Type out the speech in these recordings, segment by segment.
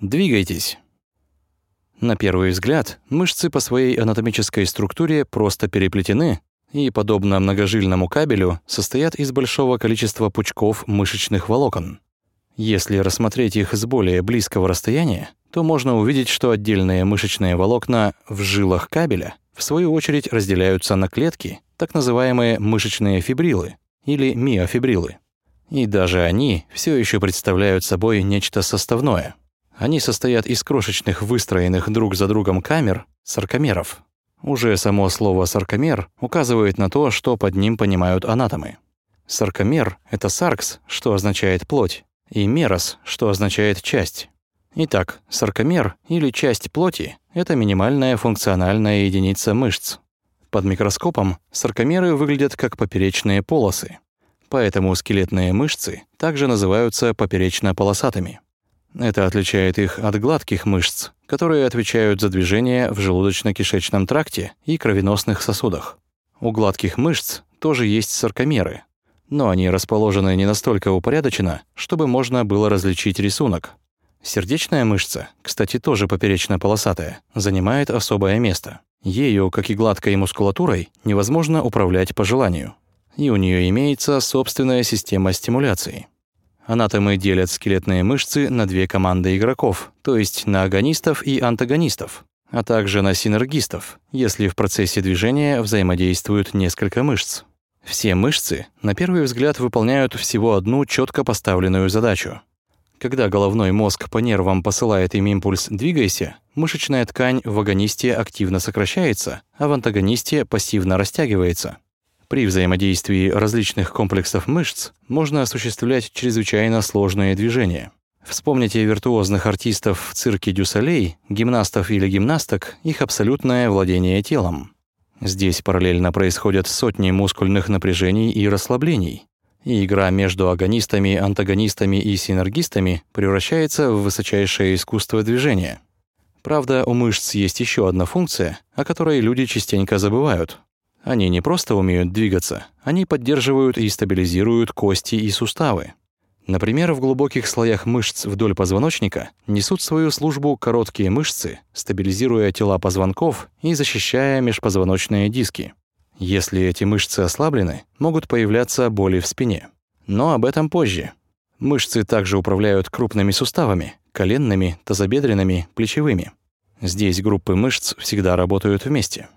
Двигайтесь. На первый взгляд, мышцы по своей анатомической структуре просто переплетены и, подобно многожильному кабелю, состоят из большого количества пучков мышечных волокон. Если рассмотреть их с более близкого расстояния, то можно увидеть, что отдельные мышечные волокна в жилах кабеля в свою очередь разделяются на клетки, так называемые мышечные фибрилы или миофибрилы. И даже они все еще представляют собой нечто составное. Они состоят из крошечных выстроенных друг за другом камер, саркомеров. Уже само слово «саркомер» указывает на то, что под ним понимают анатомы. Саркомер — это саркс, что означает «плоть», и мерос, что означает «часть». Итак, саркомер или часть плоти – это минимальная функциональная единица мышц. Под микроскопом саркомеры выглядят как поперечные полосы. Поэтому скелетные мышцы также называются поперечно-полосатыми. Это отличает их от гладких мышц, которые отвечают за движение в желудочно-кишечном тракте и кровеносных сосудах. У гладких мышц тоже есть саркомеры, но они расположены не настолько упорядоченно, чтобы можно было различить рисунок. Сердечная мышца, кстати, тоже поперечно-полосатая, занимает особое место. Ею, как и гладкой мускулатурой, невозможно управлять по желанию. И у нее имеется собственная система стимуляции. Анатомы делят скелетные мышцы на две команды игроков, то есть на агонистов и антагонистов, а также на синергистов, если в процессе движения взаимодействуют несколько мышц. Все мышцы, на первый взгляд, выполняют всего одну четко поставленную задачу когда головной мозг по нервам посылает им импульс «двигайся», мышечная ткань в агонисте активно сокращается, а в антагонисте пассивно растягивается. При взаимодействии различных комплексов мышц можно осуществлять чрезвычайно сложные движения. Вспомните виртуозных артистов в цирке Дюсалей, гимнастов или гимнасток, их абсолютное владение телом. Здесь параллельно происходят сотни мускульных напряжений и расслаблений, и игра между агонистами, антагонистами и синергистами превращается в высочайшее искусство движения. Правда, у мышц есть еще одна функция, о которой люди частенько забывают. Они не просто умеют двигаться, они поддерживают и стабилизируют кости и суставы. Например, в глубоких слоях мышц вдоль позвоночника несут свою службу короткие мышцы, стабилизируя тела позвонков и защищая межпозвоночные диски. Если эти мышцы ослаблены, могут появляться боли в спине. Но об этом позже. Мышцы также управляют крупными суставами, коленными, тазобедренными, плечевыми. Здесь группы мышц всегда работают вместе.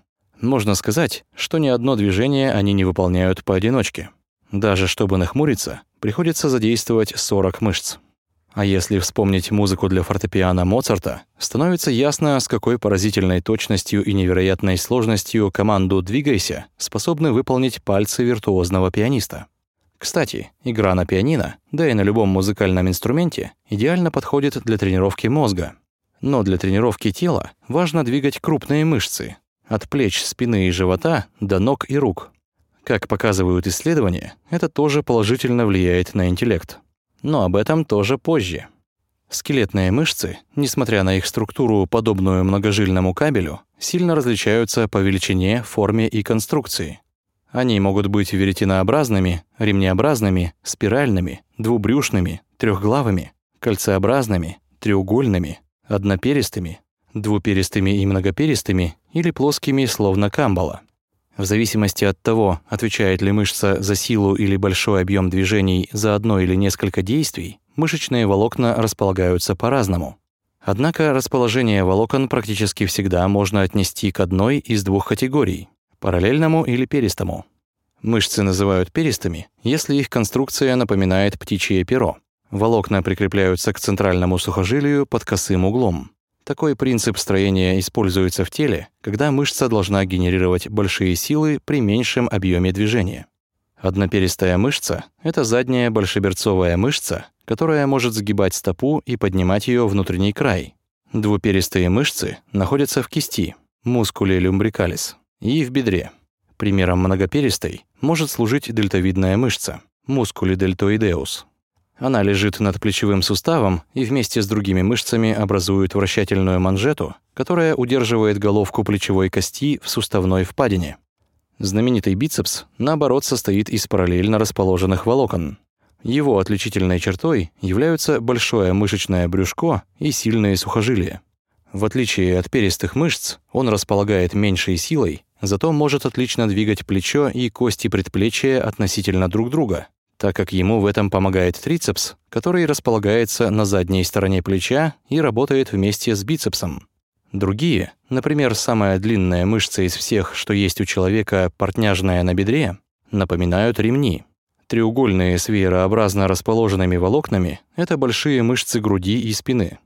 Можно сказать, что ни одно движение они не выполняют поодиночке. Даже чтобы нахмуриться, приходится задействовать 40 мышц. А если вспомнить музыку для фортепиано Моцарта, становится ясно, с какой поразительной точностью и невероятной сложностью команду «Двигайся» способны выполнить пальцы виртуозного пианиста. Кстати, игра на пианино, да и на любом музыкальном инструменте, идеально подходит для тренировки мозга. Но для тренировки тела важно двигать крупные мышцы, от плеч, спины и живота до ног и рук. Как показывают исследования, это тоже положительно влияет на интеллект но об этом тоже позже. Скелетные мышцы, несмотря на их структуру, подобную многожильному кабелю, сильно различаются по величине, форме и конструкции. Они могут быть веретенообразными, ремнеобразными, спиральными, двубрюшными, трехглавыми, кольцеобразными, треугольными, одноперистыми, двуперистыми и многоперистыми или плоскими, словно камбала. В зависимости от того, отвечает ли мышца за силу или большой объем движений за одно или несколько действий, мышечные волокна располагаются по-разному. Однако расположение волокон практически всегда можно отнести к одной из двух категорий – параллельному или перистому. Мышцы называют перистыми, если их конструкция напоминает птичье перо. Волокна прикрепляются к центральному сухожилию под косым углом. Такой принцип строения используется в теле, когда мышца должна генерировать большие силы при меньшем объеме движения. Одноперистая мышца – это задняя большеберцовая мышца, которая может сгибать стопу и поднимать ее внутренний край. Двуперистые мышцы находятся в кисти, мускуле люмбрикалис, и в бедре. Примером многоперистой может служить дельтовидная мышца, мускули дельтоидеус. Она лежит над плечевым суставом и вместе с другими мышцами образует вращательную манжету, которая удерживает головку плечевой кости в суставной впадине. Знаменитый бицепс, наоборот, состоит из параллельно расположенных волокон. Его отличительной чертой являются большое мышечное брюшко и сильные сухожилия. В отличие от перистых мышц, он располагает меньшей силой, зато может отлично двигать плечо и кости предплечья относительно друг друга, так как ему в этом помогает трицепс, который располагается на задней стороне плеча и работает вместе с бицепсом. Другие, например, самая длинная мышца из всех, что есть у человека, портняжная на бедре, напоминают ремни. Треугольные с веерообразно расположенными волокнами – это большие мышцы груди и спины.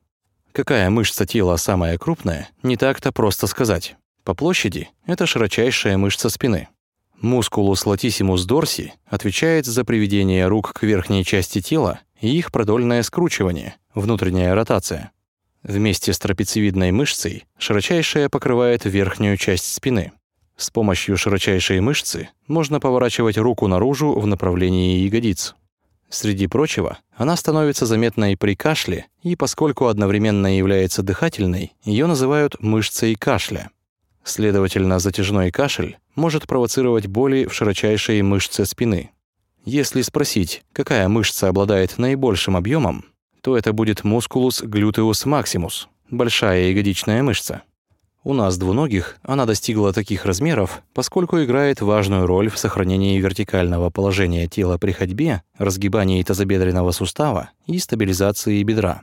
Какая мышца тела самая крупная, не так-то просто сказать. По площади это широчайшая мышца спины. Мускулус латиссимус дорси отвечает за приведение рук к верхней части тела и их продольное скручивание, внутренняя ротация. Вместе с трапециевидной мышцей широчайшая покрывает верхнюю часть спины. С помощью широчайшей мышцы можно поворачивать руку наружу в направлении ягодиц. Среди прочего, она становится заметной при кашле, и поскольку одновременно является дыхательной, ее называют мышцей кашля. Следовательно, затяжной кашель может провоцировать боли в широчайшей мышце спины. Если спросить, какая мышца обладает наибольшим объемом, то это будет мускулус глютеус максимус, большая ягодичная мышца. У нас, двуногих, она достигла таких размеров, поскольку играет важную роль в сохранении вертикального положения тела при ходьбе, разгибании тазобедренного сустава и стабилизации бедра.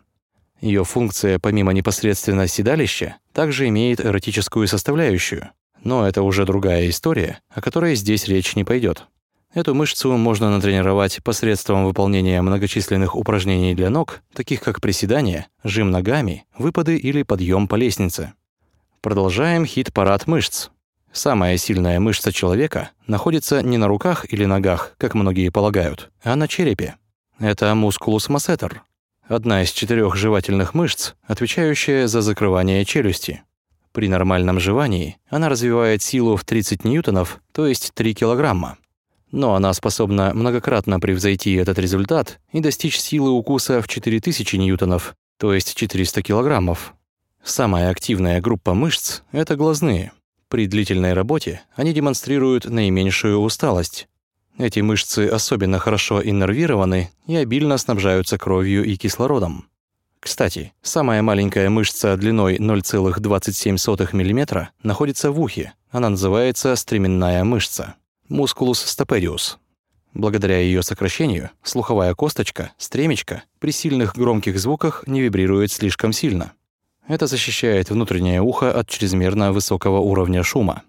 Ее функция, помимо непосредственно седалища, также имеет эротическую составляющую, но это уже другая история, о которой здесь речь не пойдет. Эту мышцу можно натренировать посредством выполнения многочисленных упражнений для ног, таких как приседания, жим ногами, выпады или подъем по лестнице. Продолжаем хит-парад мышц. Самая сильная мышца человека находится не на руках или ногах, как многие полагают, а на черепе. Это мускулус массетер, одна из четырех жевательных мышц, отвечающая за закрывание челюсти. При нормальном жевании она развивает силу в 30 ньютонов, то есть 3 килограмма. Но она способна многократно превзойти этот результат и достичь силы укуса в 4000 ньютонов, то есть 400 килограммов. Самая активная группа мышц – это глазные. При длительной работе они демонстрируют наименьшую усталость. Эти мышцы особенно хорошо иннервированы и обильно снабжаются кровью и кислородом. Кстати, самая маленькая мышца длиной 0,27 мм находится в ухе. Она называется стременная мышца – мускулус стапедиус. Благодаря ее сокращению слуховая косточка, стремечко, при сильных громких звуках не вибрирует слишком сильно. Это защищает внутреннее ухо от чрезмерно высокого уровня шума.